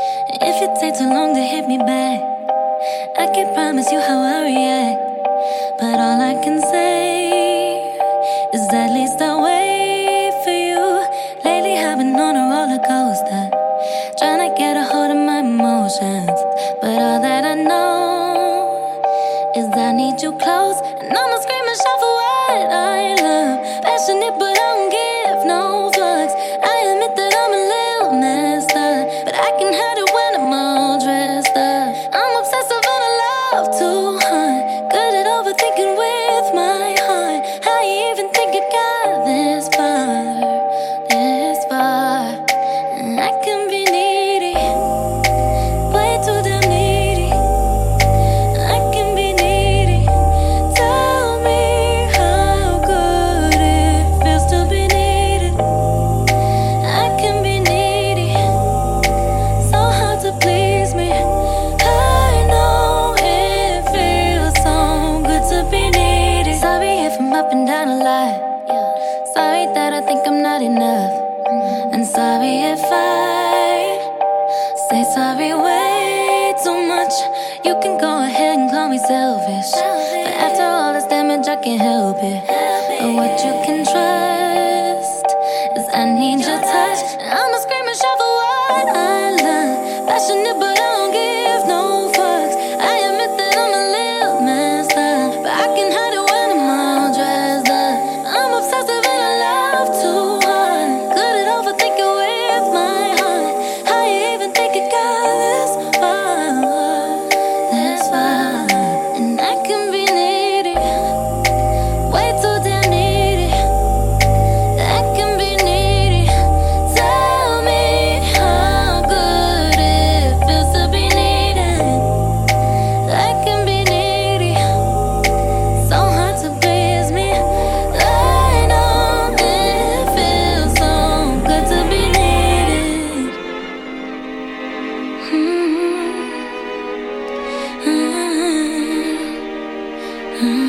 If it takes too long to hit me back, I can't promise you how I react. But all I can say is at least I wait for you. Lately, I've been on a roller coaster, trying to get a hold of my emotions. But all that I know is I need you close, and I'ma scream and shout for what I love. Passionate, but I don't. Love to I'm up and down a lot. Sorry that I think I'm not enough. And sorry if I say sorry way too much. You can go ahead and call me selfish. But after all this damage, I can't help it. But what you can trust is I need your touch. And I'ma scream and shout for what I love. Passionate, but Mm-hmm.